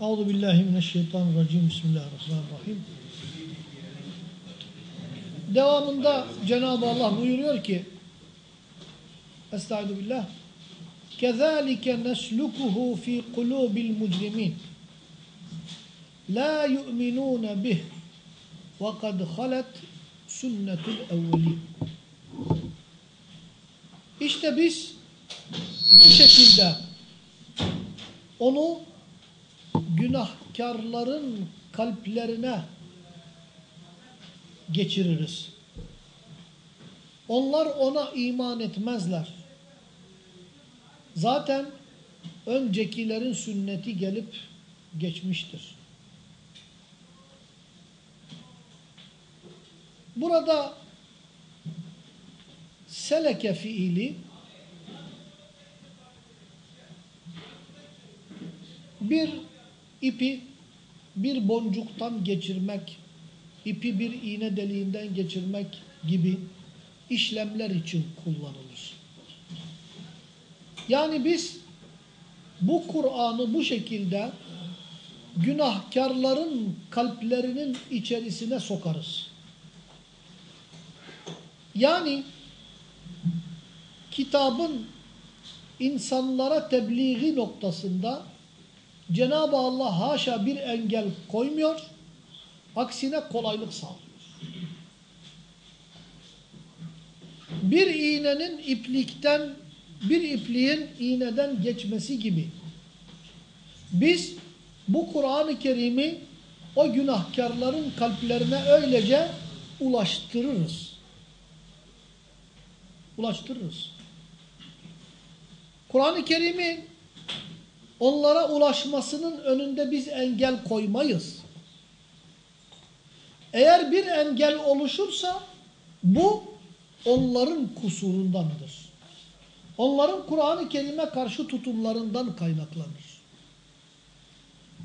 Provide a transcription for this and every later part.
Euzu billahi mineşşeytanirracim. Bismillahirrahmanirrahim. Devamında Cenab-ı Allah buyuruyor ki Estaizu billah Kezalike neslukuhu fi kulubil mujrimin La yu'minun bih ve kad halet sünnetul İşte biz bu şekilde onu günahkarların kalplerine geçiririz. Onlar ona iman etmezler. Zaten öncekilerin sünneti gelip geçmiştir. Burada seleke fiili bir ipi bir boncuktan geçirmek, ipi bir iğne deliğinden geçirmek gibi işlemler için kullanılır. Yani biz bu Kur'an'ı bu şekilde günahkarların kalplerinin içerisine sokarız. Yani kitabın insanlara tebliği noktasında Cenab-ı Allah haşa bir engel koymuyor, aksine kolaylık sağlıyor. Bir iğnenin iplikten, bir ipliğin iğneden geçmesi gibi biz bu Kur'an-ı Kerim'i o günahkarların kalplerine öylece ulaştırırız. Ulaştırırız. Kur'an-ı Kerim'i onlara ulaşmasının önünde biz engel koymayız. Eğer bir engel oluşursa bu onların kusurundandır. Onların Kur'an-ı Kerim'e karşı tutumlarından kaynaklanır.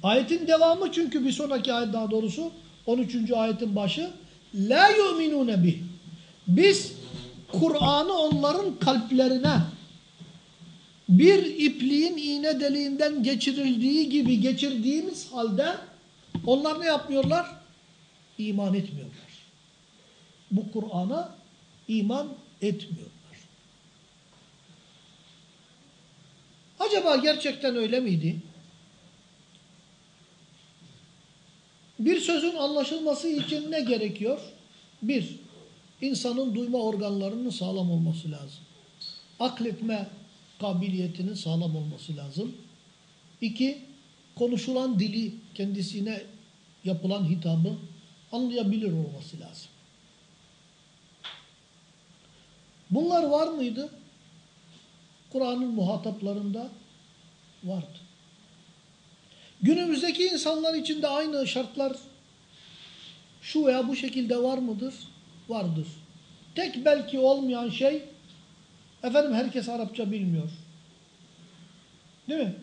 Ayetin devamı çünkü bir sonraki ayet daha doğrusu 13. ayetin başı La yu'minune bih. Biz Kur'an'ı onların kalplerine bir ipliğin iğne deliğinden geçirildiği gibi geçirdiğimiz halde onlar ne yapmıyorlar? İman etmiyorlar. Bu Kur'an'a iman etmiyorlar. Acaba gerçekten öyle miydi? Bir sözün anlaşılması için ne gerekiyor? Bir, insanın duyma organlarının sağlam olması lazım. Akletme kabiliyetinin sağlam olması lazım. İki, konuşulan dili kendisine yapılan hitabı anlayabilir olması lazım. Bunlar var mıydı? Kur'an'ın muhataplarında vardı. Günümüzdeki insanlar için de aynı şartlar şu veya bu şekilde var mıdır? Vardır. Tek belki olmayan şey efendim herkes Arapça bilmiyor. Değil mi?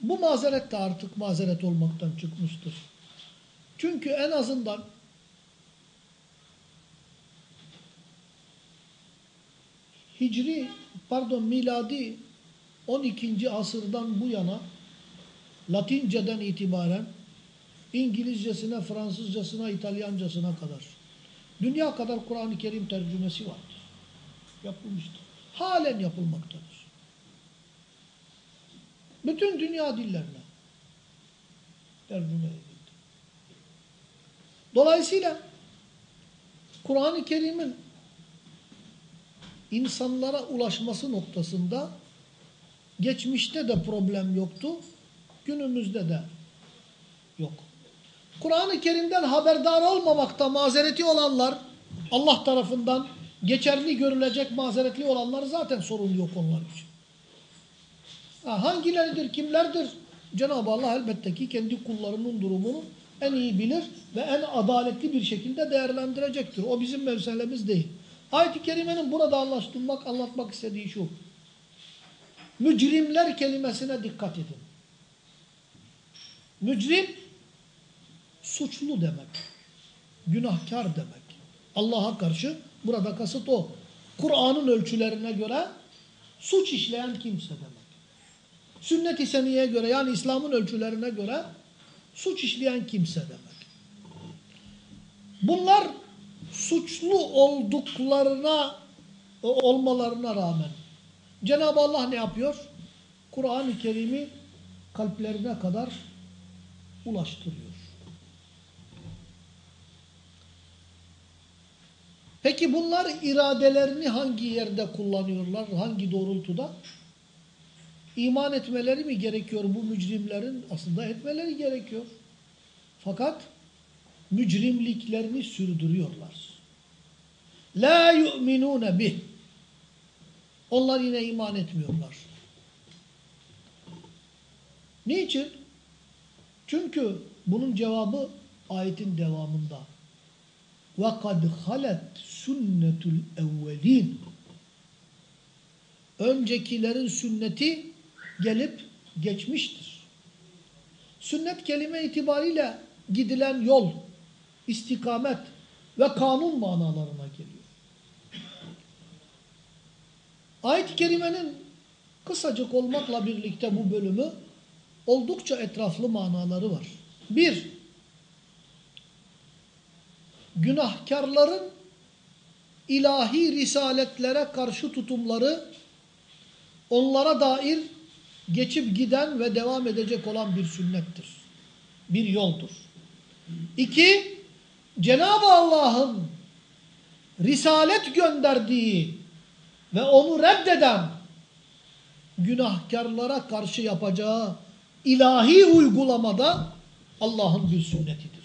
Bu mazeret de artık mazeret olmaktan çıkmıştır. Çünkü en azından Hicri pardon miladi 12. asırdan bu yana Latinceden itibaren İngilizcesine, Fransızcasına, İtalyancasına kadar dünya kadar Kur'an-ı Kerim tercümesi vardır. Yapılmıştır. Halen yapılmaktadır. Bütün dünya dillerine tercüme edildi. Dolayısıyla Kur'an-ı Kerim'in insanlara ulaşması noktasında geçmişte de problem yoktu. Günümüzde de yok. Kur'an-ı Kerim'den haberdar olmamakta mazereti olanlar Allah tarafından geçerli görülecek mazeretli olanlar zaten sorun yok onlar için. Ha, hangileridir, kimlerdir? Cenab-ı Allah elbette ki kendi kullarının durumunu en iyi bilir ve en adaletli bir şekilde değerlendirecektir. O bizim meselemiz değil. Ayet-i Kerime'nin burada anlaştırmak, anlatmak istediği şu. Mücrimler kelimesine dikkat edin. Mücrim suçlu demek. Günahkar demek. Allah'a karşı burada kasıt o. Kur'an'ın ölçülerine göre suç işleyen kimse demek. Sünnet-i seniyeye göre yani İslam'ın ölçülerine göre suç işleyen kimse demek. Bunlar suçlu olduklarına olmalarına rağmen Cenab-ı Allah ne yapıyor? Kur'an-ı Kerim'i kalplerine kadar ulaştırıyor. Peki bunlar iradelerini hangi yerde kullanıyorlar? Hangi doğrultuda? İman etmeleri mi gerekiyor bu mücrimlerin? Aslında etmeleri gerekiyor. Fakat mücrimliklerini sürdürüyorlar. La yu'minune bih. Onlar yine iman etmiyorlar. Niçin? Çünkü bunun cevabı ayetin devamında. وَقَدْ خَلَتْ سُنَّةُ الْاَوَّلِينَ Öncekilerin sünneti gelip geçmiştir. Sünnet kelime itibariyle gidilen yol, istikamet ve kanun manalarına geliyor. Ayet-i Kerime'nin kısacık olmakla birlikte bu bölümü oldukça etraflı manaları var. Bir, günahkarların ilahi risaletlere karşı tutumları onlara dair geçip giden ve devam edecek olan bir sünnettir. Bir yoldur. İki, Cenab-ı Allah'ın risalet gönderdiği ve onu reddeden günahkarlara karşı yapacağı ilahi uygulamada Allah'ın bir sünnetidir.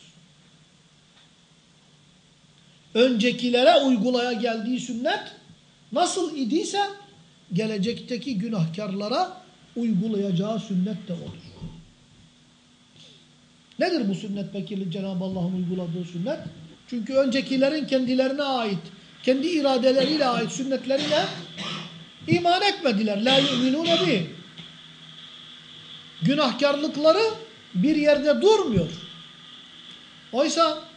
Öncekilere uygulaya geldiği sünnet nasıl idiyse gelecekteki günahkarlara uygulayacağı sünnet de odur. Nedir bu sünnet peki Cenab-ı Allah'ın uyguladığı sünnet? Çünkü öncekilerin kendilerine ait, kendi iradeleriyle ait sünnetlerine iman etmediler. La yu'minune bih. Günahkarlıkları bir yerde durmuyor. Oysa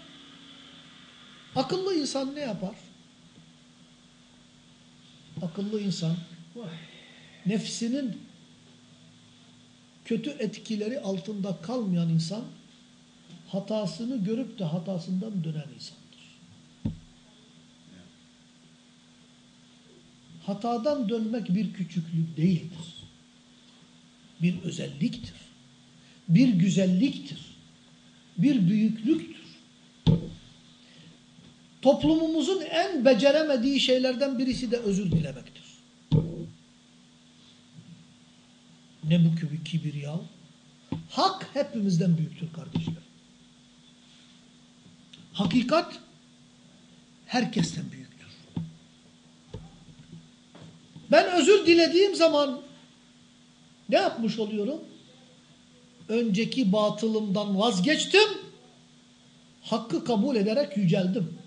akıllı insan ne yapar? Akıllı insan nefsinin kötü etkileri altında kalmayan insan hatasını görüp de hatasından dönen insandır. Hatadan dönmek bir küçüklük değildir. Bir özelliktir. Bir güzelliktir. Bir büyüklüktür. Toplumumuzun en beceremediği şeylerden birisi de özür dilemektir. Ne bu gibi kibir ya? Hak hepimizden büyüktür kardeşler. Hakikat herkesten büyüktür. Ben özür dilediğim zaman ne yapmış oluyorum? Önceki batılımdan vazgeçtim. Hakkı kabul ederek yüceldim.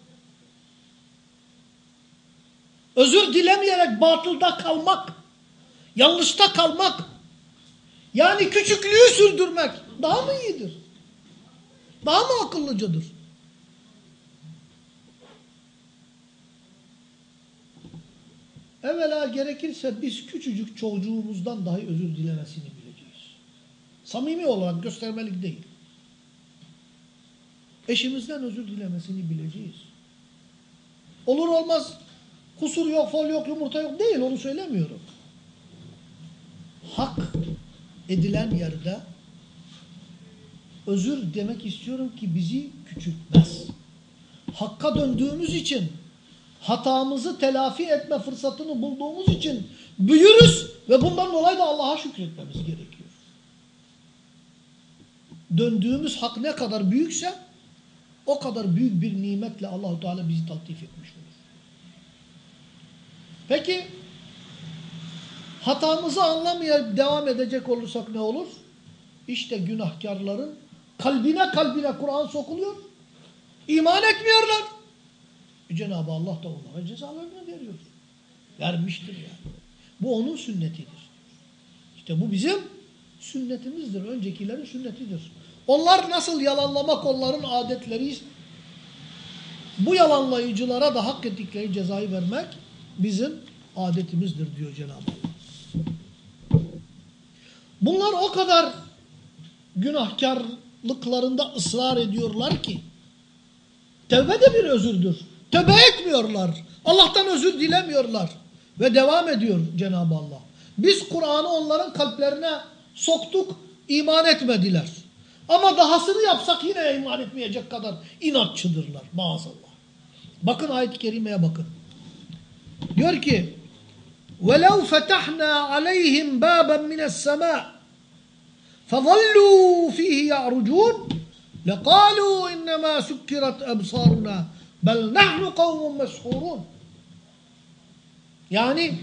Özür dilemeyerek batılda kalmak, yanlışta kalmak, yani küçüklüğü sürdürmek daha mı iyidir? Daha mı akıllıcadır? Evvela gerekirse biz küçücük çocuğumuzdan dahi özür dilemesini bileceğiz. Samimi olarak göstermelik değil. Eşimizden özür dilemesini bileceğiz. Olur olmaz kusur yok, fol yok, yumurta yok değil onu söylemiyorum. Hak edilen yerde özür demek istiyorum ki bizi küçültmez. Hakka döndüğümüz için hatamızı telafi etme fırsatını bulduğumuz için büyürüz ve bundan dolayı da Allah'a şükretmemiz gerekiyor. Döndüğümüz hak ne kadar büyükse o kadar büyük bir nimetle Allahu Teala bizi taltif etmiş olur. Peki hatamızı anlamaya devam edecek olursak ne olur? İşte günahkarların kalbine kalbine Kur'an sokuluyor. İman etmiyorlar. Cenab-ı Allah da onlara cezalarını veriyor. Vermiştir yani. Bu onun sünnetidir. İşte bu bizim sünnetimizdir. Öncekilerin sünnetidir. Onlar nasıl yalanlamak onların adetleri bu yalanlayıcılara da hak ettikleri cezayı vermek bizim adetimizdir diyor Cenab-ı Allah. Bunlar o kadar günahkarlıklarında ısrar ediyorlar ki tevbe de bir özürdür. Tövbe etmiyorlar. Allah'tan özür dilemiyorlar. Ve devam ediyor Cenab-ı Allah. Biz Kur'an'ı onların kalplerine soktuk, iman etmediler. Ama dahasını yapsak yine iman etmeyecek kadar inatçıdırlar maazallah. Bakın ayet-i kerimeye bakın. Diyor ki وَلَوْ فَتَحْنَا عَلَيْهِمْ بَابًا مِنَ السَّمَاءِ فَظَلُّوا فِيهِ يَعْرُجُونَ لَقَالُوا اِنَّمَا سُكِّرَتْ أَبْصَارُنَا بَلْ نَحْنُ قَوْمٌ مَسْحُورُونَ Yani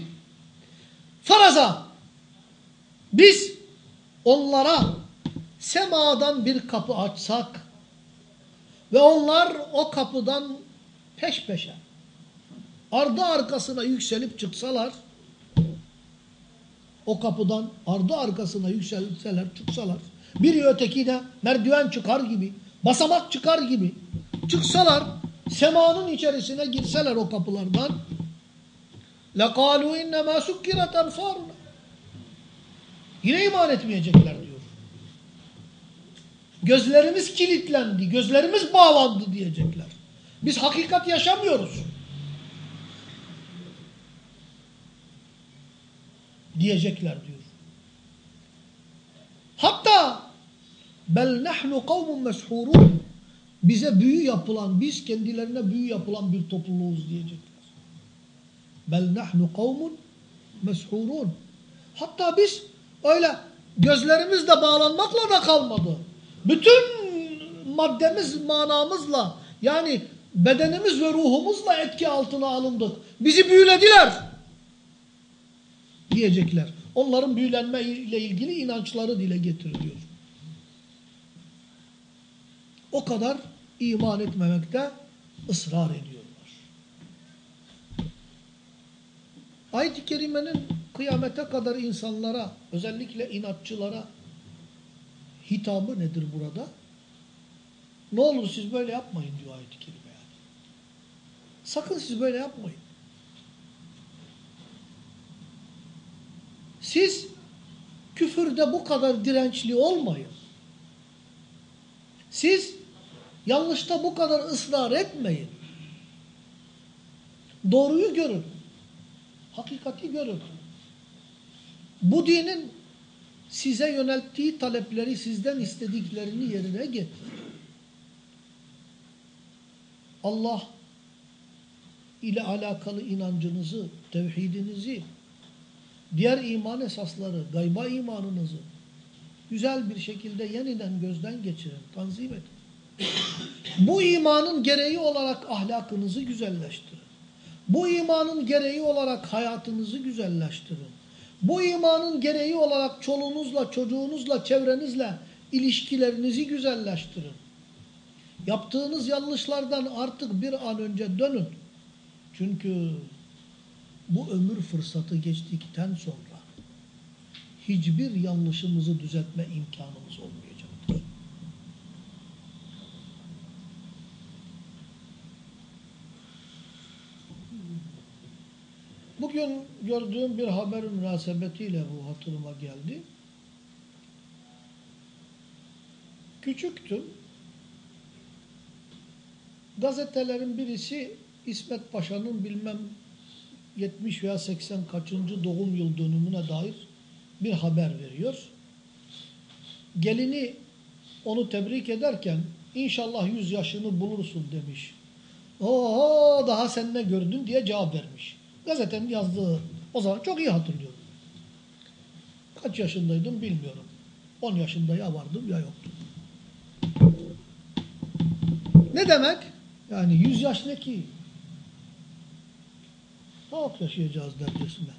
faraza biz onlara semadan bir kapı açsak ve onlar o kapıdan peş peşe ardı arkasına yükselip çıksalar o kapıdan ardı arkasına yükselseler çıksalar biri ötekine merdiven çıkar gibi basamak çıkar gibi çıksalar semanın içerisine girseler o kapılardan لَقَالُوا اِنَّمَا سُكِّرَتْ اَبْصَارُنَا Yine iman etmeyecekler diyor. Gözlerimiz kilitlendi, gözlerimiz bağlandı diyecekler. Biz hakikat yaşamıyoruz. Diyecekler diyor. Hatta bel nahnu kavmun meshurun bize büyü yapılan, biz kendilerine büyü yapılan bir topluluğuz diyecekler. Bel nahnu kavmun meshurun. Hatta biz öyle gözlerimizle bağlanmakla da kalmadı. Bütün maddemiz, manamızla yani bedenimiz ve ruhumuzla etki altına alındık. Bizi büyülediler. Diyecekler. Onların büyülenme ile ilgili inançları dile getiriliyor. O kadar iman etmemekte ısrar ediyorlar. Ayet-i Kerime'nin kıyamete kadar insanlara, özellikle inatçılara hitabı nedir burada? Ne olur siz böyle yapmayın diyor ayet-i kerime yani. Sakın siz böyle yapmayın. Siz küfürde bu kadar dirençli olmayın. Siz yanlışta bu kadar ısrar etmeyin. Doğruyu görün. Hakikati görün. Bu dinin size yönelttiği talepleri, sizden istediklerini yerine getirin. Allah ile alakalı inancınızı, tevhidinizi, diğer iman esasları, gayba imanınızı güzel bir şekilde yeniden gözden geçirin, tanzim edin. Bu imanın gereği olarak ahlakınızı güzelleştirin. Bu imanın gereği olarak hayatınızı güzelleştirin. Bu imanın gereği olarak çoluğunuzla, çocuğunuzla, çevrenizle ilişkilerinizi güzelleştirin. Yaptığınız yanlışlardan artık bir an önce dönün. Çünkü bu ömür fırsatı geçtikten sonra hiçbir yanlışımızı düzeltme imkanımız olmayacaktır. Bugün gördüğüm bir haber münasebetiyle bu hatırıma geldi. Küçüktüm. Gazetelerin birisi İsmet Paşa'nın bilmem 70 veya 80 kaçıncı doğum yıl dönümüne dair bir haber veriyor. Gelini onu tebrik ederken inşallah 100 yaşını bulursun demiş. Oo daha sen ne gördün diye cevap vermiş. Gazetenin yazdığı o zaman çok iyi hatırlıyorum. Kaç yaşındaydım bilmiyorum. 10 yaşında ya vardım ya yoktum. Ne demek? Yani 100 yaş ne ki? Çok yaşayacağız dercesine.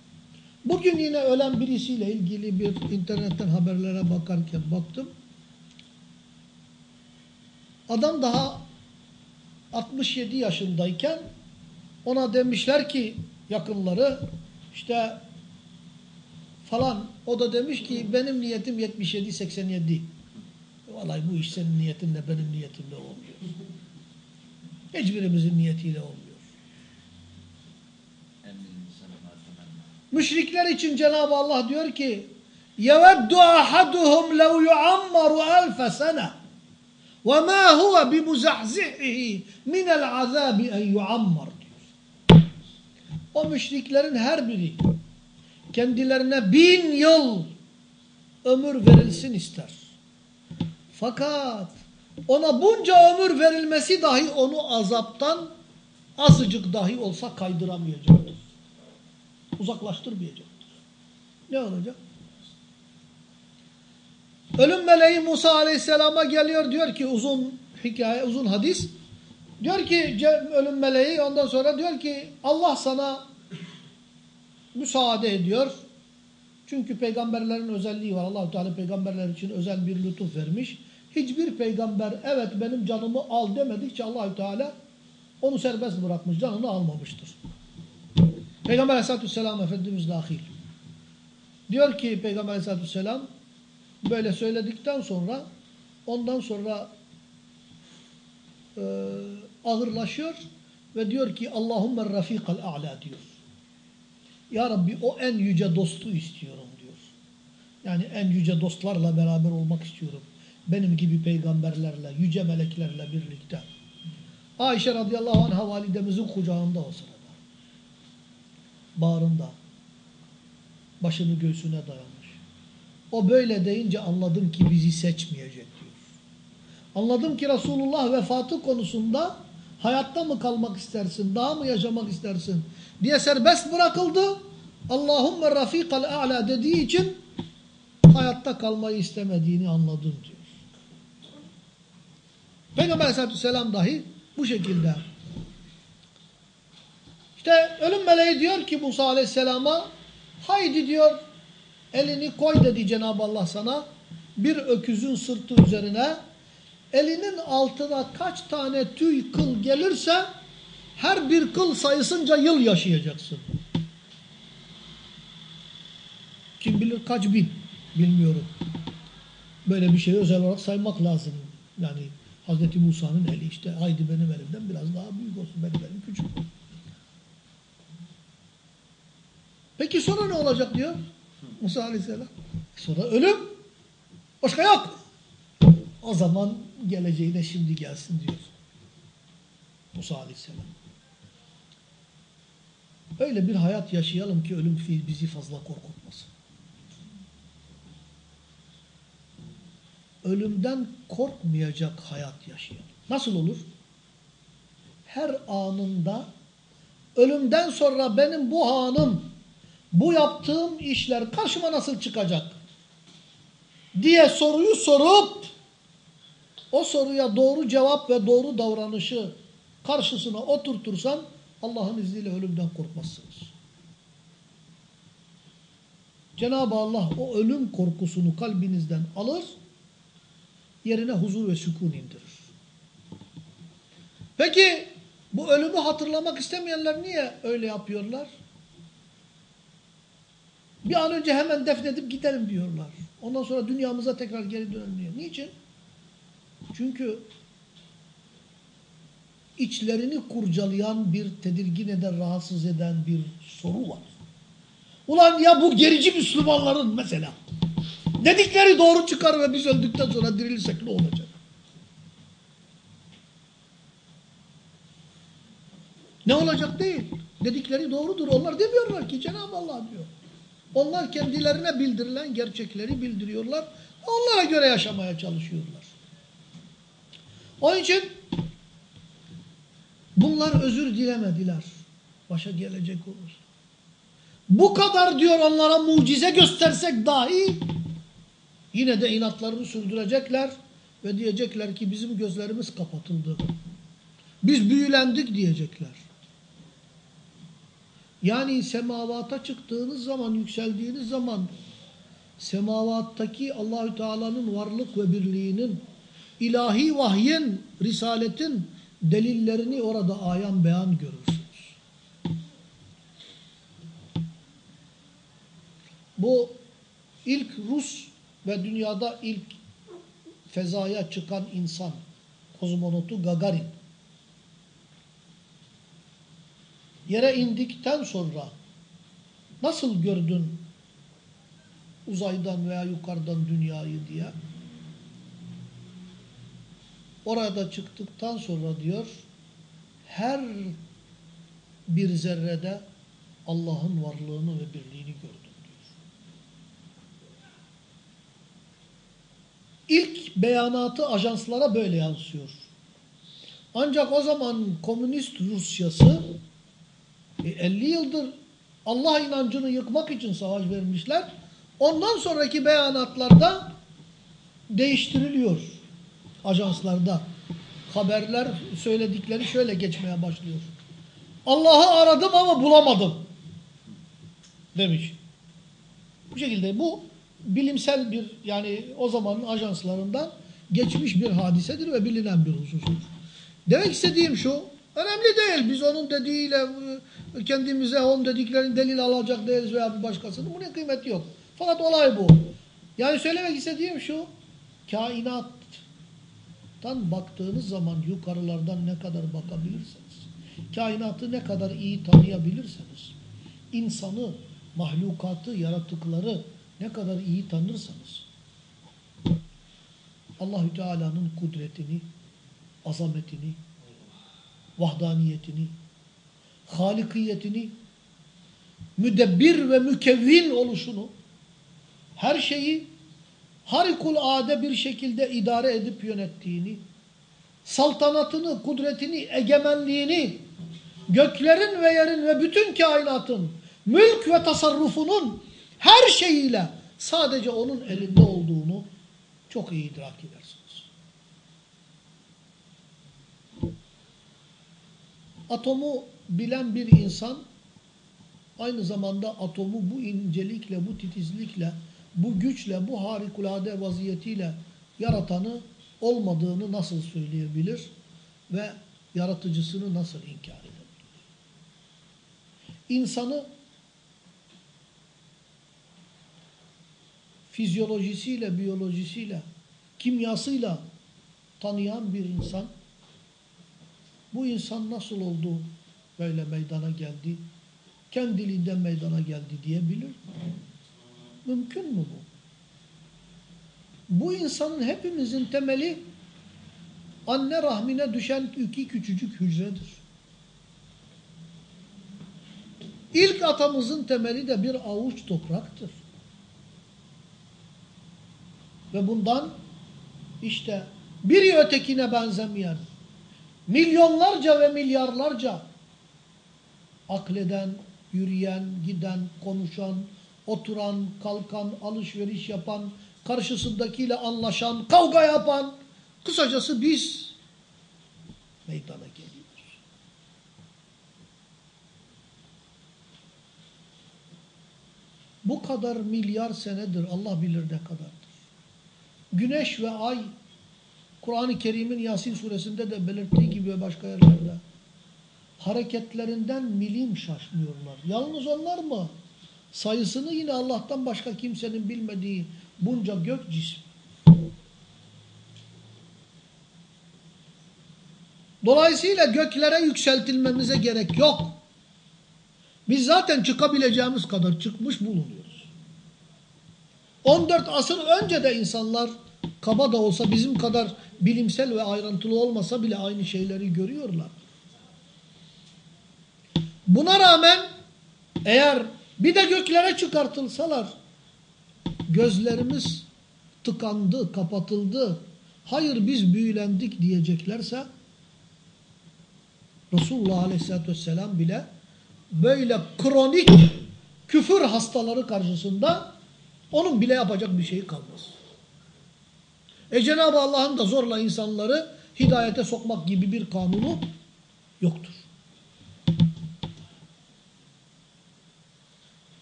Bugün yine ölen birisiyle ilgili bir internetten haberlere bakarken baktım. Adam daha 67 yaşındayken ona demişler ki yakınları işte falan o da demiş ki benim niyetim 77-87. Vallahi bu iş senin niyetinle benim niyetimle olmuyor. Hiçbirimizin niyetiyle olmuyor. Müşrikler için Cenab-ı Allah diyor ki يَوَدُّ أَحَدُهُمْ لَوْ يُعَمَّرُ أَلْفَ سَنَةً وَمَا هُوَ بِمُزَحْزِحِهِ مِنَ الْعَذَابِ اَنْ يُعَمَّرُ diyor. O müşriklerin her biri kendilerine bin yıl ömür verilsin ister. Fakat ona bunca ömür verilmesi dahi onu azaptan azıcık dahi olsa kaydıramayacaktır. Uzaklaştırmayacaktır. Ne olacak? Ölüm meleği Musa aleyhisselama geliyor diyor ki uzun hikaye, uzun hadis. Diyor ki ölüm meleği ondan sonra diyor ki Allah sana müsaade ediyor. Çünkü peygamberlerin özelliği var. allah Teala peygamberler için özel bir lütuf vermiş. Hiçbir peygamber evet benim canımı al demedikçe allah Teala onu serbest bırakmış. Canını almamıştır. Peygamber aleyhissalatü vesselam Efendimiz dahil. Diyor ki Peygamber aleyhissalatü vesselam böyle söyledikten sonra ondan sonra e, ağırlaşıyor ve diyor ki Allahümme rafikal a'la diyor. Ya Rabbi o en yüce dostu istiyorum diyor. Yani en yüce dostlarla beraber olmak istiyorum. Benim gibi peygamberlerle, yüce meleklerle birlikte. Ayşe radıyallahu anh'a validemizin kucağında o sırada. Bağrında. Başını göğsüne dayamış. O böyle deyince anladım ki bizi seçmeyecek diyor. Anladım ki Resulullah vefatı konusunda hayatta mı kalmak istersin, daha mı yaşamak istersin diye serbest bırakıldı. Allahümme rafikal a'la dediği için hayatta kalmayı istemediğini anladım diyor. Peygamber aleyhissalatü vesselam dahi bu şekilde. İşte ölüm meleği diyor ki Musa aleyhisselama haydi diyor elini koy dedi Cenab-ı Allah sana bir öküzün sırtı üzerine elinin altına kaç tane tüy kıl gelirse her bir kıl sayısınca yıl yaşayacaksın. Kim bilir kaç bin bilmiyorum. Böyle bir şeyi özel olarak saymak lazım. Yani Hazreti Musa'nın eli işte haydi benim elimden biraz daha büyük olsun benim elim küçük. Peki sonra ne olacak diyor Musa Aleyhisselam. Sonra ölüm. Başka yok. O zaman geleceğine şimdi gelsin diyor. Musa Aleyhisselam. Öyle bir hayat yaşayalım ki ölüm bizi fazla korkutmasın. Ölümden korkmayacak hayat yaşayalım. Nasıl olur? Her anında ölümden sonra benim bu anım, bu yaptığım işler karşıma nasıl çıkacak? diye soruyu sorup o soruya doğru cevap ve doğru davranışı karşısına oturtursan Allah'ın izniyle ölümden korkmazsınız. Cenab-ı Allah o ölüm korkusunu kalbinizden alır, yerine huzur ve sükun indirir. Peki bu ölümü hatırlamak istemeyenler niye öyle yapıyorlar? Bir an önce hemen defnedip gidelim diyorlar. Ondan sonra dünyamıza tekrar geri dönelim. Niçin? Çünkü içlerini kurcalayan bir, tedirgin eden, rahatsız eden bir soru var. Ulan ya bu gerici Müslümanların mesela dedikleri doğru çıkar ve biz öldükten sonra dirilirsek ne olacak? Ne olacak değil. Dedikleri doğrudur. Onlar demiyorlar ki Cenab-ı Allah diyor. Onlar kendilerine bildirilen gerçekleri bildiriyorlar. Onlara göre yaşamaya çalışıyorlar. Onun için bunlar özür dilemediler. Başa gelecek olur. Bu kadar diyor onlara mucize göstersek dahi yine de inatlarını sürdürecekler ve diyecekler ki bizim gözlerimiz kapatıldı. Biz büyülendik diyecekler. Yani semavata çıktığınız zaman, yükseldiğiniz zaman semavattaki Allahü Teala'nın varlık ve birliğinin, ilahi vahyin, risaletin delillerini orada ayan beyan görürsünüz. Bu ilk Rus ve dünyada ilk fezaya çıkan insan, kozmonotu Gagarin. Yere indikten sonra nasıl gördün uzaydan veya yukarıdan dünyayı diye. Orada çıktıktan sonra diyor her bir zerrede Allah'ın varlığını ve birliğini gördüm diyor. İlk beyanatı ajanslara böyle yansıyor. Ancak o zaman komünist Rusyası e, 50 yıldır Allah inancını yıkmak için savaş vermişler. Ondan sonraki beyanatlarda değiştiriliyor ajanslarda. Haberler söyledikleri şöyle geçmeye başlıyor. Allah'ı aradım ama bulamadım demiş. Bu şekilde bu bilimsel bir yani o zamanın ajanslarından geçmiş bir hadisedir ve bilinen bir husustur. Demek istediğim şu, önemli değil biz onun dediğiyle e, kendimize onun dediklerini delil alacak değiliz veya bir başkasının. Bunun kıymeti yok. Fakat olay bu. Yani söylemek istediğim şu, kainattan baktığınız zaman yukarılardan ne kadar bakabilirseniz, kainatı ne kadar iyi tanıyabilirseniz, insanı, mahlukatı, yaratıkları ne kadar iyi tanırsanız, Allahü Teala'nın kudretini, azametini, vahdaniyetini, halikiyetini, müdebbir ve mükevvin oluşunu, her şeyi harikulade bir şekilde idare edip yönettiğini, saltanatını, kudretini, egemenliğini, göklerin ve yerin ve bütün kainatın mülk ve tasarrufunun her şeyiyle sadece onun elinde olduğunu çok iyi idrak edersiniz. Atomu bilen bir insan aynı zamanda atomu bu incelikle, bu titizlikle, bu güçle, bu harikulade vaziyetiyle yaratanı olmadığını nasıl söyleyebilir ve yaratıcısını nasıl inkar edebilir? İnsanı fizyolojisiyle, biyolojisiyle, kimyasıyla tanıyan bir insan bu insan nasıl oldu böyle meydana geldi, kendiliğinden meydana geldi diyebilir Mümkün mü bu? Bu insanın hepimizin temeli anne rahmine düşen iki küçücük hücredir. İlk atamızın temeli de bir avuç topraktır. Ve bundan işte biri ötekine benzemeyen milyonlarca ve milyarlarca akleden, yürüyen, giden, konuşan, oturan, kalkan, alışveriş yapan, karşısındakiyle anlaşan, kavga yapan, kısacası biz meydana geliyoruz. Bu kadar milyar senedir Allah bilir ne kadardır. Güneş ve ay Kur'an-ı Kerim'in Yasin suresinde de belirttiği gibi ve başka yerlerde hareketlerinden milim şaşmıyorlar. Yalnız onlar mı? Sayısını yine Allah'tan başka kimsenin bilmediği bunca gök cismi. Dolayısıyla göklere yükseltilmemize gerek yok. Biz zaten çıkabileceğimiz kadar çıkmış bulunuyoruz. 14 asır önce de insanlar kaba da olsa bizim kadar bilimsel ve ayrıntılı olmasa bile aynı şeyleri görüyorlar. Buna rağmen eğer bir de göklere çıkartılsalar gözlerimiz tıkandı, kapatıldı. Hayır biz büyülendik diyeceklerse Resulullah Aleyhisselatü Vesselam bile böyle kronik küfür hastaları karşısında onun bile yapacak bir şeyi kalmaz. E Cenab-ı Allah'ın da zorla insanları hidayete sokmak gibi bir kanunu yoktur.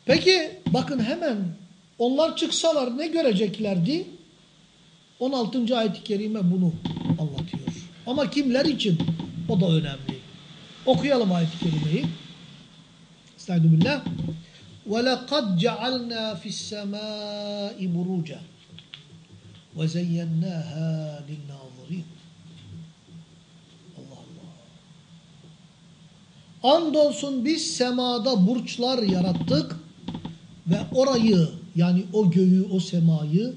Peki bakın hemen onlar çıksalar ne göreceklerdi? 16. ayet-i kerime bunu anlatıyor. Ama kimler için? O da önemli. Okuyalım ayet-i kerimeyi. Estaizu billah. وَلَقَدْ جَعَلْنَا فِي السَّمَاءِ بُرُوجًا وَزَيَّنَّاهَا لِلنَّاظِرِينَ Allah Allah. Andolsun biz semada burçlar yarattık ve orayı Yani o göğü, o semayı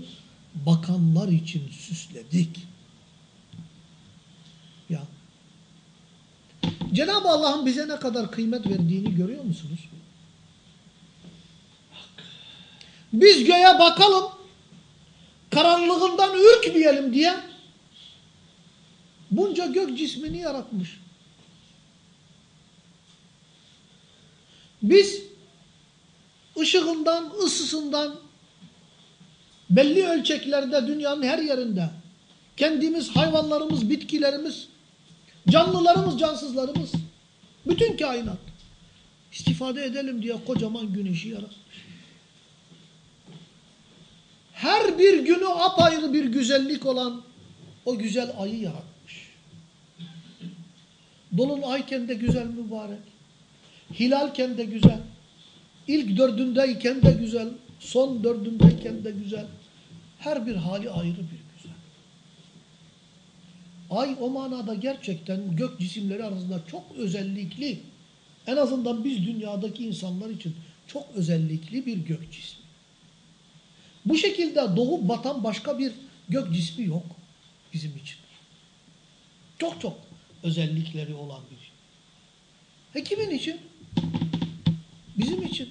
bakanlar için süsledik. Ya. Cenab-ı Allah'ın bize ne kadar kıymet verdiğini görüyor musunuz? Biz göğe bakalım, karanlığından ürkmeyelim diye bunca gök cismini yaratmış. Biz ışığından, ısısından belli ölçeklerde dünyanın her yerinde kendimiz, hayvanlarımız, bitkilerimiz, canlılarımız, cansızlarımız, bütün kainat istifade edelim diye kocaman güneşi yaratmış. Her bir günü apayrı bir güzellik olan o güzel ayı yaratmış. Dolunayken de güzel mübarek. Hilalken de güzel. İlk dördündeyken de güzel. Son dördündeyken de güzel. Her bir hali ayrı bir güzel. Ay o manada gerçekten gök cisimleri arasında çok özellikli. En azından biz dünyadaki insanlar için çok özellikli bir gök cismi. Bu şekilde doğup batan başka bir gök cismi yok bizim için. Çok çok özellikleri olan bir şey. E kimin için? Bizim için.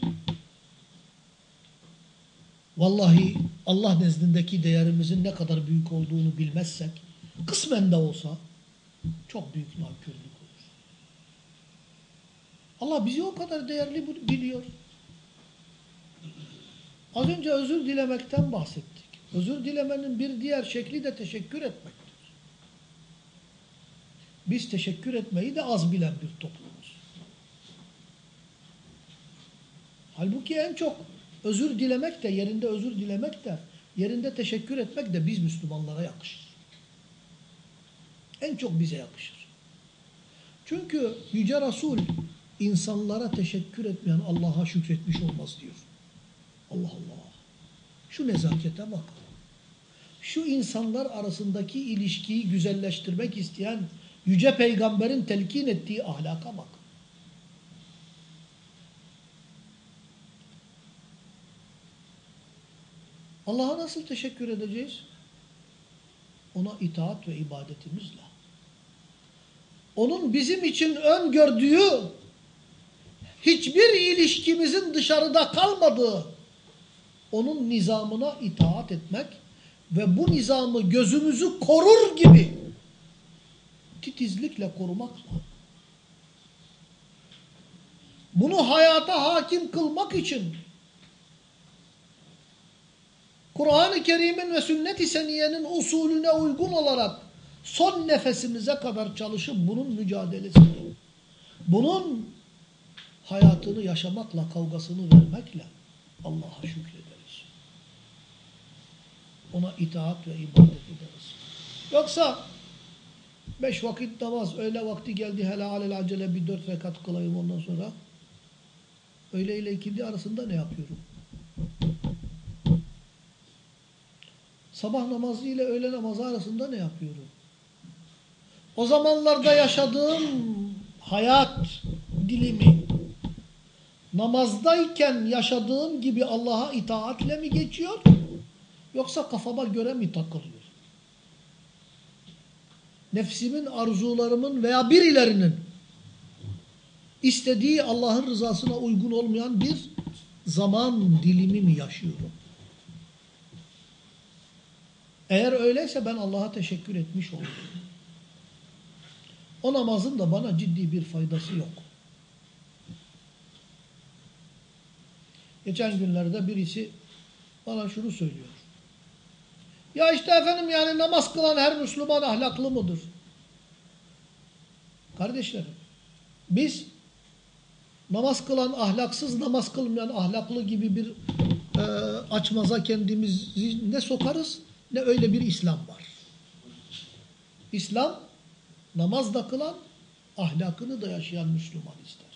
Vallahi Allah nezdindeki değerimizin ne kadar büyük olduğunu bilmezsek, kısmen de olsa çok büyük nankörlük olur. Allah bizi o kadar değerli biliyor. Az önce özür dilemekten bahsettik. Özür dilemenin bir diğer şekli de teşekkür etmektir. Biz teşekkür etmeyi de az bilen bir toplumuz. Halbuki en çok özür dilemek de, yerinde özür dilemek de, yerinde teşekkür etmek de biz Müslümanlara yakışır. En çok bize yakışır. Çünkü Yüce Resul insanlara teşekkür etmeyen Allah'a şükretmiş olmaz diyor. Allah Allah. Şu nezakete bak. Şu insanlar arasındaki ilişkiyi güzelleştirmek isteyen Yüce Peygamber'in telkin ettiği ahlaka bak. Allah'a nasıl teşekkür edeceğiz? Ona itaat ve ibadetimizle. Onun bizim için öngördüğü hiçbir ilişkimizin dışarıda kalmadığı onun nizamına itaat etmek ve bu nizamı gözümüzü korur gibi titizlikle korumakla bunu hayata hakim kılmak için Kur'an-ı Kerim'in ve sünnet-i seniyenin usulüne uygun olarak son nefesimize kadar çalışıp bunun mücadelesini, bunun hayatını yaşamakla, kavgasını vermekle Allah'a şükrederiz. Ona itaat ve ibadet ederiz. Yoksa beş vakit namaz, öğle vakti geldi hele alel acele bir dört rekat kılayım ondan sonra öğle ile ikindi arasında ne yapıyorum? Sabah namazı ile öğle namazı arasında ne yapıyorum? O zamanlarda yaşadığım hayat dilimi namazdayken yaşadığım gibi Allah'a itaatle mi geçiyor? Yoksa kafama göre mi takılıyor? Nefsimin, arzularımın veya birilerinin istediği Allah'ın rızasına uygun olmayan bir zaman dilimi mi yaşıyorum? Eğer öyleyse ben Allah'a teşekkür etmiş olurum. O namazın da bana ciddi bir faydası yok. Geçen günlerde birisi bana şunu söylüyor. Ya işte efendim yani namaz kılan her Müslüman ahlaklı mıdır? Kardeşlerim, biz namaz kılan ahlaksız, namaz kılmayan ahlaklı gibi bir e, açmaza kendimizi ne sokarız ne öyle bir İslam var. İslam namaz da kılan, ahlakını da yaşayan Müslüman ister.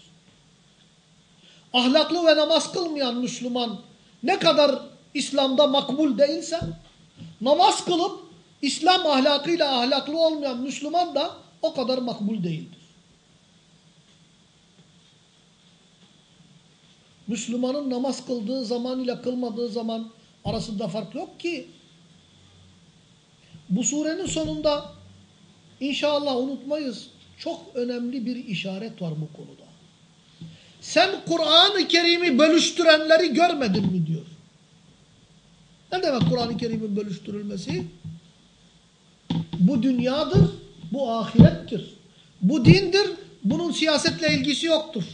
Ahlaklı ve namaz kılmayan Müslüman ne kadar İslam'da makbul değilse, namaz kılıp İslam ahlakıyla ahlaklı olmayan Müslüman da o kadar makbul değildir. Müslümanın namaz kıldığı zaman ile kılmadığı zaman arasında fark yok ki. Bu surenin sonunda inşallah unutmayız. Çok önemli bir işaret var bu konuda. Sen Kur'an-ı Kerim'i bölüştürenleri görmedin mi diyor. Ne demek Kur'an-ı Kerim'in bölüştürülmesi? Bu dünyadır, bu ahirettir. Bu dindir, bunun siyasetle ilgisi yoktur.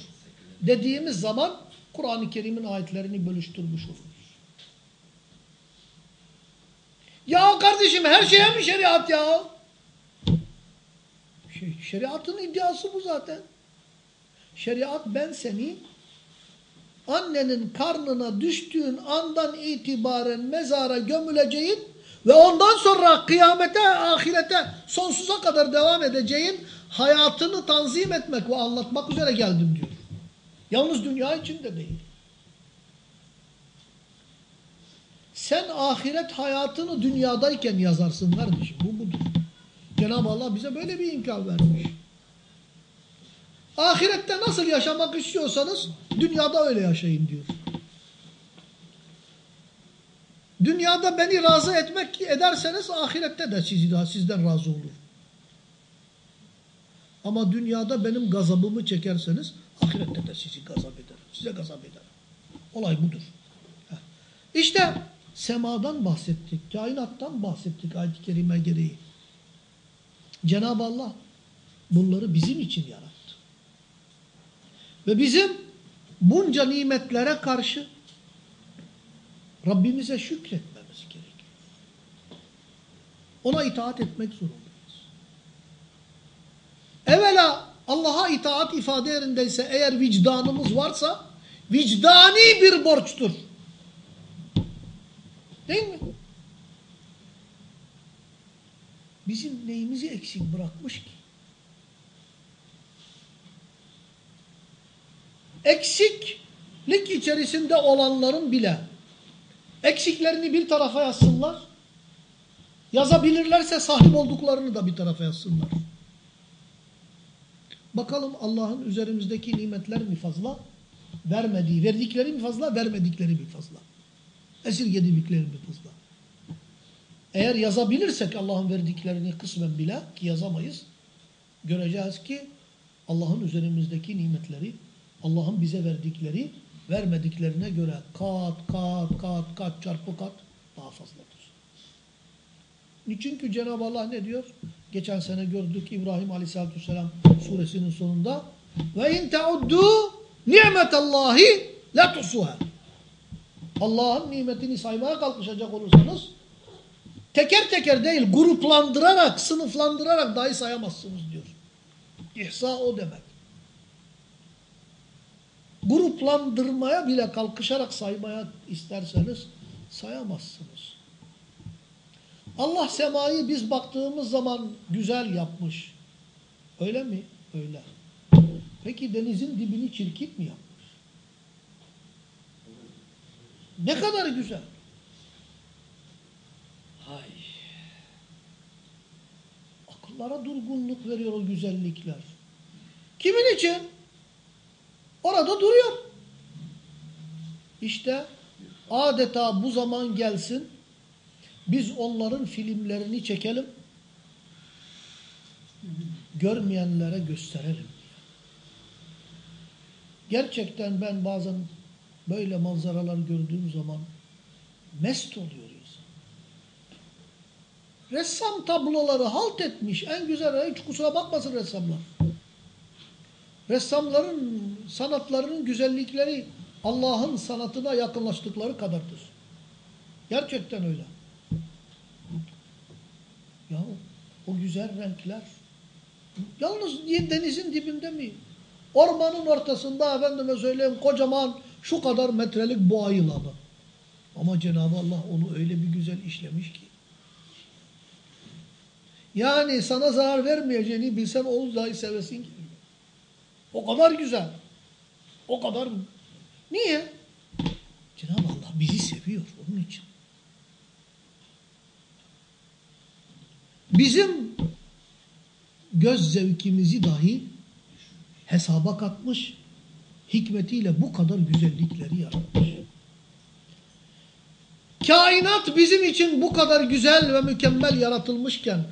Dediğimiz zaman Kur'an-ı Kerim'in ayetlerini bölüştürmüş oluruz. Ya kardeşim her şeye mi şeriat ya? Şeriatın iddiası bu zaten. Şeriat ben seni annenin karnına düştüğün andan itibaren mezara gömüleceğin ve ondan sonra kıyamete, ahirete sonsuza kadar devam edeceğin hayatını tanzim etmek ve anlatmak üzere geldim diyor. Yalnız dünya için de değil. Sen ahiret hayatını dünyadayken yazarsın kardeşim. Bu budur. Cenab-ı Allah bize böyle bir imkan vermiş. Ahirette nasıl yaşamak istiyorsanız dünyada öyle yaşayın diyor. Dünyada beni razı etmek ederseniz ahirette de sizi sizden razı olur. Ama dünyada benim gazabımı çekerseniz ahirette de sizi gazap ederim. Size gazap ederim. Olay budur. İşte semadan bahsettik, kainattan bahsettik ayet-i kerime gereği. Cenab-ı Allah bunları bizim için yarattı. Ve bizim bunca nimetlere karşı Rabbimize şükretmemiz gerekiyor. Ona itaat etmek zorundayız. Evvela Allah'a itaat ifade yerindeyse eğer vicdanımız varsa vicdani bir borçtur. Değil mi? Bizim neyimizi eksik bırakmış ki? Eksiklik içerisinde olanların bile eksiklerini bir tarafa yazsınlar. Yazabilirlerse sahip olduklarını da bir tarafa yazsınlar. Bakalım Allah'ın üzerimizdeki nimetler mi fazla? Vermediği, verdikleri mi fazla, vermedikleri mi fazla? Esirgedikleri mi fazla? Eğer yazabilirsek Allah'ın verdiklerini kısmen bile ki yazamayız, göreceğiz ki Allah'ın üzerimizdeki nimetleri, Allah'ın bize verdikleri, vermediklerine göre kat, kat, kat, kat, çarpı kat daha fazladır. Niçin Cenab-ı Allah ne diyor? Geçen sene gördük İbrahim Aleyhisselatü Vesselam suresinin sonunda ve in teuddu nimetallahi la tusuha. Allah'ın nimetini saymaya kalkışacak olursanız teker teker değil gruplandırarak, sınıflandırarak dahi sayamazsınız diyor. İhsa o demek. Gruplandırmaya bile kalkışarak saymaya isterseniz sayamazsınız. Allah semayı biz baktığımız zaman güzel yapmış. Öyle mi? Öyle. Peki denizin dibini çirkin mi yapmış? Ne kadar güzel. Hay. Akıllara durgunluk veriyor o güzellikler. Kimin için? Orada duruyor. İşte adeta bu zaman gelsin biz onların filmlerini çekelim. Görmeyenlere gösterelim. Gerçekten ben bazen böyle manzaralar gördüğüm zaman mest oluyor insan. Ressam tabloları halt etmiş. En güzel, hiç kusura bakmasın ressamlar. Ressamların sanatlarının güzellikleri Allah'ın sanatına yakınlaştıkları kadardır. Gerçekten öyle. Ya o güzel renkler. Yalnız denizin dibinde mi? Ormanın ortasında efendime söyleyeyim kocaman şu kadar metrelik boğa yılanı. Ama Cenab-ı Allah onu öyle bir güzel işlemiş ki. Yani sana zarar vermeyeceğini bilsen onu dahi sevesin ki. O kadar güzel. O kadar. Niye? Cenab-ı Allah bizi seviyor onun için. bizim göz zevkimizi dahi hesaba katmış hikmetiyle bu kadar güzellikleri yaratmış. Kainat bizim için bu kadar güzel ve mükemmel yaratılmışken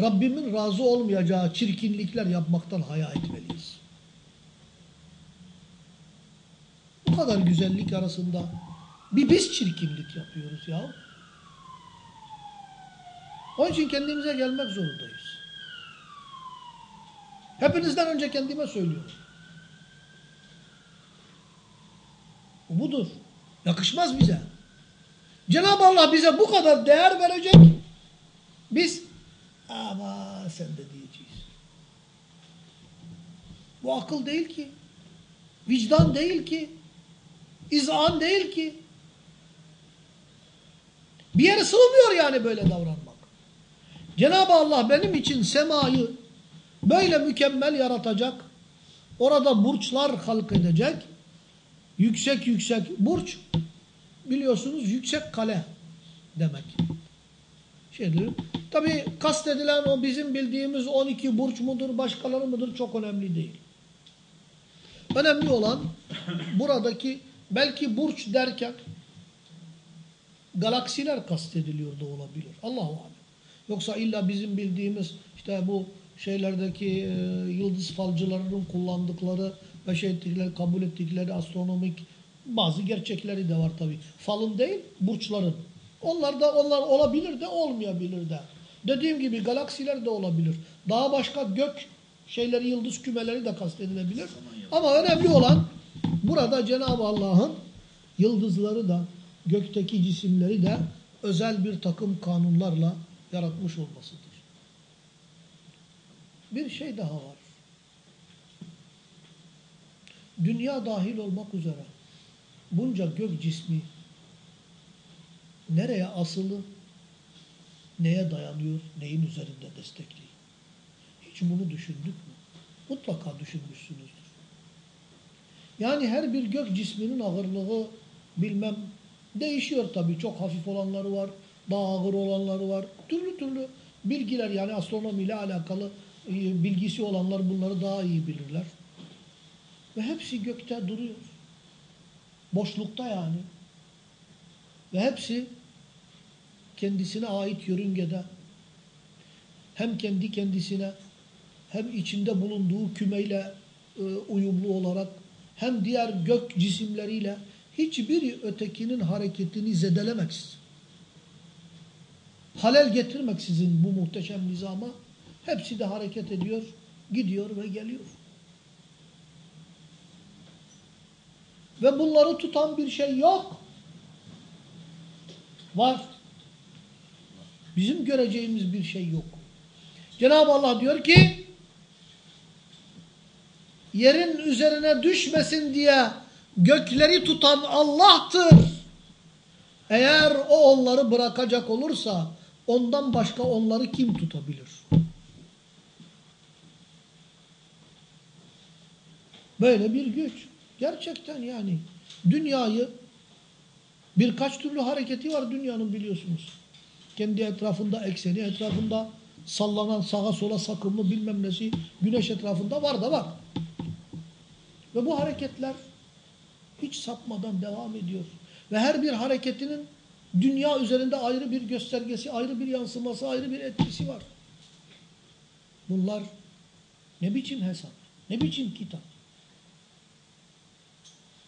Rabbimin razı olmayacağı çirkinlikler yapmaktan haya etmeliyiz. Bu kadar güzellik arasında bir biz çirkinlik yapıyoruz ya. Onun için kendimize gelmek zorundayız. Hepinizden önce kendime söylüyorum. Bu budur. Yakışmaz bize. Cenab-ı Allah bize bu kadar değer verecek. Biz ama sen de diyeceğiz. Bu akıl değil ki. Vicdan değil ki. İzan değil ki. Bir yere sığmıyor yani böyle davranmak. Cenab-ı Allah benim için semayı böyle mükemmel yaratacak. Orada burçlar halk edecek. Yüksek yüksek burç biliyorsunuz yüksek kale demek. Şeydir. Tabi kastedilen o bizim bildiğimiz 12 burç mudur başkaları mıdır çok önemli değil. Önemli olan buradaki belki burç derken galaksiler kastediliyor da olabilir. Allahu alem. Yoksa illa bizim bildiğimiz işte bu şeylerdeki e, yıldız falcılarının kullandıkları ve şey ettikleri, kabul ettikleri astronomik bazı gerçekleri de var tabi. Falın değil, burçların. Onlar da onlar olabilir de olmayabilir de. Dediğim gibi galaksiler de olabilir. Daha başka gök şeyleri, yıldız kümeleri de kastedilebilir. Ama önemli olan burada Cenab-ı Allah'ın yıldızları da gökteki cisimleri de özel bir takım kanunlarla yaratmış olmasıdır. Bir şey daha var. Dünya dahil olmak üzere bunca gök cismi nereye asılı, neye dayanıyor, neyin üzerinde destekli? Hiç bunu düşündük mü? Mutlaka düşünmüşsünüzdür. Yani her bir gök cisminin ağırlığı bilmem değişiyor tabii. Çok hafif olanları var, daha ağır olanları var. Türlü türlü bilgiler yani astronomiyle alakalı e, bilgisi olanlar bunları daha iyi bilirler. Ve hepsi gökte duruyor. Boşlukta yani. Ve hepsi kendisine ait yörüngede hem kendi kendisine hem içinde bulunduğu kümeyle e, uyumlu olarak hem diğer gök cisimleriyle hiçbir ötekinin hareketini zedelemeksizin, halel getirmeksizin bu muhteşem nizama hepsi de hareket ediyor, gidiyor ve geliyor. Ve bunları tutan bir şey yok. Var. Bizim göreceğimiz bir şey yok. Cenab-ı Allah diyor ki yerin üzerine düşmesin diye gökleri tutan Allah'tır. Eğer o onları bırakacak olursa ondan başka onları kim tutabilir? Böyle bir güç. Gerçekten yani dünyayı birkaç türlü hareketi var dünyanın biliyorsunuz. Kendi etrafında ekseni, etrafında sallanan sağa sola sakımlı bilmem nesi güneş etrafında var da var. Ve bu hareketler hiç sapmadan devam ediyor. Ve her bir hareketinin dünya üzerinde ayrı bir göstergesi, ayrı bir yansıması, ayrı bir etkisi var. Bunlar ne biçim hesap, ne biçim kitap.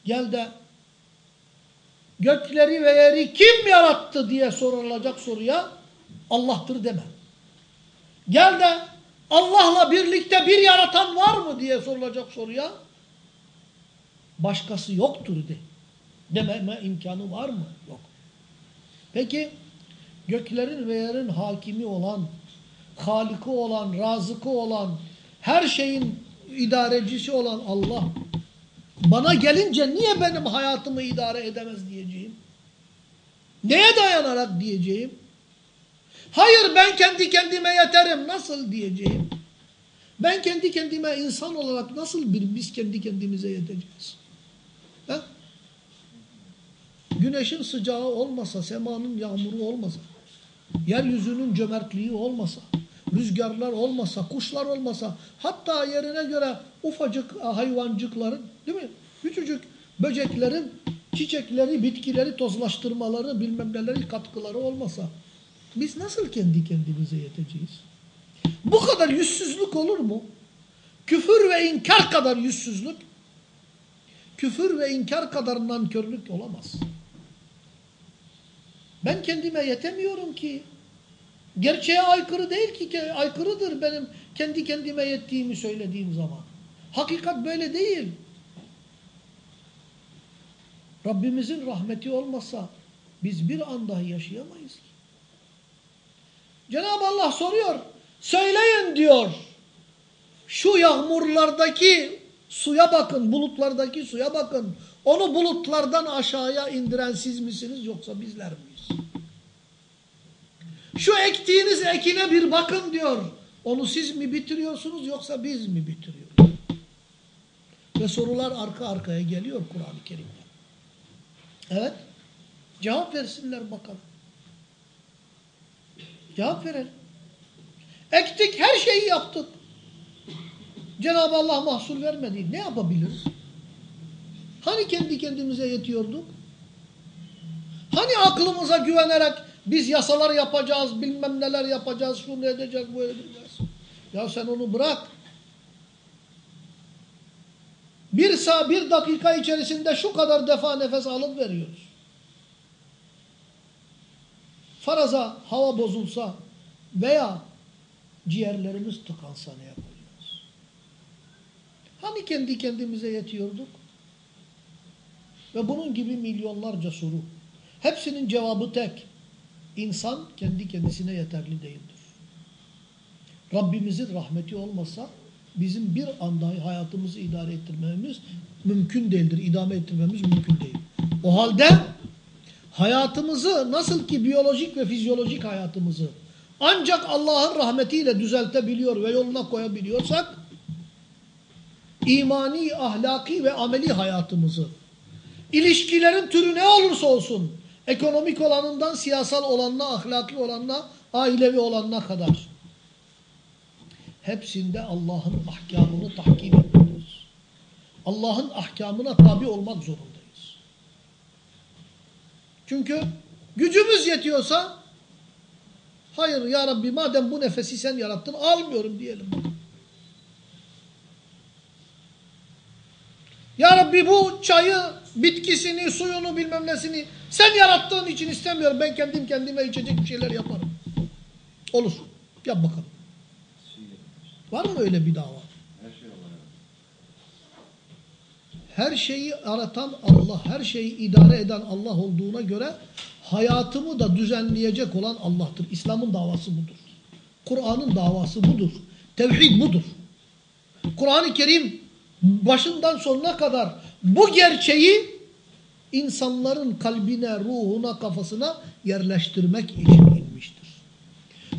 Gel de gökleri ve yeri kim yarattı diye sorulacak soruya Allah'tır deme. Gel de Allah'la birlikte bir yaratan var mı diye sorulacak soruya başkası yoktur de. Dememe imkanı var mı? Yok. Peki göklerin ve yerin hakimi olan, haliki olan, razıkı olan, her şeyin idarecisi olan Allah bana gelince niye benim hayatımı idare edemez diyeceğim? Neye dayanarak diyeceğim? Hayır ben kendi kendime yeterim nasıl diyeceğim? Ben kendi kendime insan olarak nasıl bir biz kendi kendimize yeteceğiz? Güneşin sıcağı olmasa, semanın yağmuru olmasa, yeryüzünün cömertliği olmasa, rüzgarlar olmasa, kuşlar olmasa, hatta yerine göre ufacık hayvancıkların değil mi? Küçücük böceklerin çiçekleri, bitkileri tozlaştırmaları, bilmem neleri katkıları olmasa biz nasıl kendi kendimize yeteceğiz? Bu kadar yüzsüzlük olur mu? Küfür ve inkar kadar yüzsüzlük, küfür ve inkar kadar nankörlük olamaz. Ben kendime yetemiyorum ki. Gerçeğe aykırı değil ki, aykırıdır benim kendi kendime yettiğimi söylediğim zaman. Hakikat böyle değil. Rabbimizin rahmeti olmasa biz bir an dahi yaşayamayız ki. Cenab-ı Allah soruyor. Söyleyin diyor. Şu yağmurlardaki suya bakın, bulutlardaki suya bakın. Onu bulutlardan aşağıya indiren siz misiniz yoksa bizler miyiz? Şu ektiğiniz ekine bir bakın diyor. Onu siz mi bitiriyorsunuz yoksa biz mi bitiriyoruz? Ve sorular arka arkaya geliyor Kur'an-ı Kerim'de. Evet. Cevap versinler bakalım. Cevap verelim. Ektik her şeyi yaptık. Cenab-ı Allah mahsul vermedi. Ne yapabiliriz? Hani kendi kendimize yetiyorduk? Hani aklımıza güvenerek biz yasalar yapacağız, bilmem neler yapacağız, şunu edeceğiz, bu edeceğiz. Ya sen onu bırak. Bir saat, bir dakika içerisinde şu kadar defa nefes alıp veriyoruz. Faraza hava bozulsa veya ciğerlerimiz tıkansa ne yapacağız? Hani kendi kendimize yetiyorduk? Ve bunun gibi milyonlarca soru. Hepsinin cevabı tek. İnsan kendi kendisine yeterli değildir. Rabbimizin rahmeti olmasa bizim bir anda hayatımızı idare ettirmemiz mümkün değildir. İdame ettirmemiz mümkün değil. O halde hayatımızı nasıl ki biyolojik ve fizyolojik hayatımızı ancak Allah'ın rahmetiyle düzeltebiliyor ve yoluna koyabiliyorsak imani, ahlaki ve ameli hayatımızı ilişkilerin türü ne olursa olsun ekonomik olanından siyasal olanına, ahlaki olanına, ailevi olanına kadar hepsinde Allah'ın ahkamını tahkim etmeliyiz. Allah'ın ahkamına tabi olmak zorundayız. Çünkü gücümüz yetiyorsa hayır ya Rabbi madem bu nefesi sen yarattın almıyorum diyelim. Ya Rabbi bu çayı, bitkisini, suyunu bilmem nesini sen yarattığın için istemiyorum. Ben kendim kendime içecek bir şeyler yaparım. Olur. Yap bakalım. Var mı öyle bir dava? Her şeyi aratan Allah, her şeyi idare eden Allah olduğuna göre hayatımı da düzenleyecek olan Allah'tır. İslam'ın davası budur. Kur'an'ın davası budur. Tevhid budur. Kur'an-ı Kerim başından sonuna kadar bu gerçeği insanların kalbine, ruhuna, kafasına yerleştirmek için inmiştir.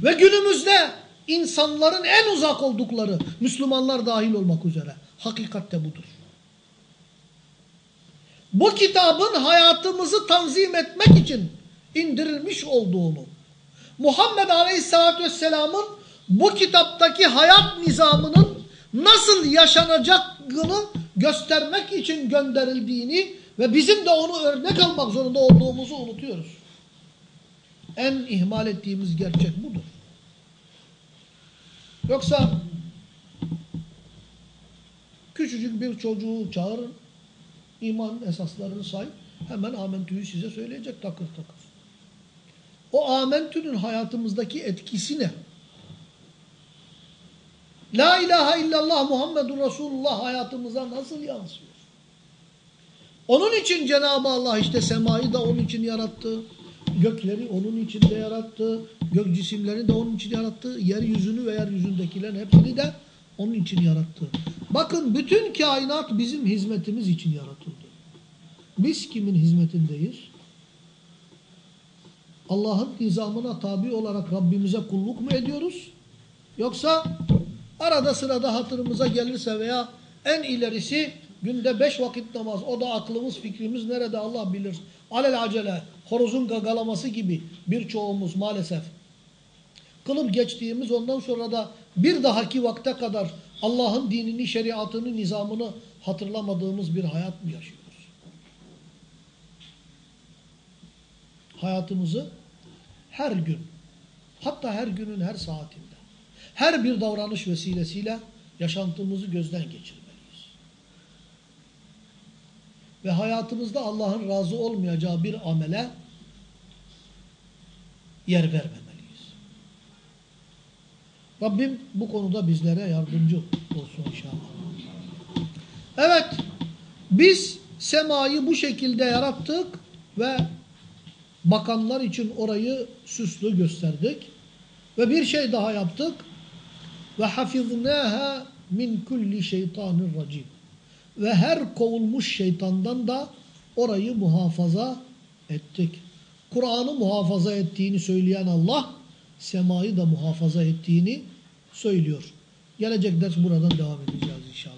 Ve günümüzde insanların en uzak oldukları Müslümanlar dahil olmak üzere hakikatte budur. Bu kitabın hayatımızı tanzim etmek için indirilmiş olduğunu, Muhammed Aleyhisselatü Vesselam'ın bu kitaptaki hayat nizamının nasıl yaşanacağını göstermek için gönderildiğini ve bizim de onu örnek almak zorunda olduğumuzu unutuyoruz. En ihmal ettiğimiz gerçek budur. Yoksa küçücük bir çocuğu çağırın, iman esaslarını say, hemen amentüyü size söyleyecek takır takır. O amentünün hayatımızdaki etkisi ne? La ilahe illallah Muhammedun Resulullah hayatımıza nasıl yansıyor? Onun için Cenab-ı Allah işte semayı da onun için yarattı. Gökleri onun içinde yarattı. Gök cisimlerini de onun için yarattı. Yeryüzünü ve yeryüzündekilerin hepsini de onun için yarattı. Bakın bütün kainat bizim hizmetimiz için yaratıldı. Biz kimin hizmetindeyiz? Allah'ın nizamına tabi olarak Rabbimize kulluk mu ediyoruz? Yoksa arada sırada hatırımıza gelirse veya en ilerisi günde beş vakit namaz o da aklımız fikrimiz nerede Allah bilir. Alel acele horozun gagalaması gibi birçoğumuz maalesef kılıp geçtiğimiz ondan sonra da bir dahaki vakte kadar Allah'ın dinini, şeriatını, nizamını hatırlamadığımız bir hayat mı yaşıyoruz? Hayatımızı her gün, hatta her günün her saatinde, her bir davranış vesilesiyle yaşantımızı gözden geçirmeliyiz. Ve hayatımızda Allah'ın razı olmayacağı bir amele yer vermemeliyiz. Rabbim bu konuda bizlere yardımcı olsun inşallah. Evet, biz semayı bu şekilde yarattık ve bakanlar için orayı süslü gösterdik. Ve bir şey daha yaptık. Ve hafiznâhâ min kulli şeytanir racim. Ve her kovulmuş şeytandan da orayı muhafaza ettik. Kur'an'ı muhafaza ettiğini söyleyen Allah, semayı da muhafaza ettiğini söylüyor. Gelecek ders buradan devam edeceğiz inşallah.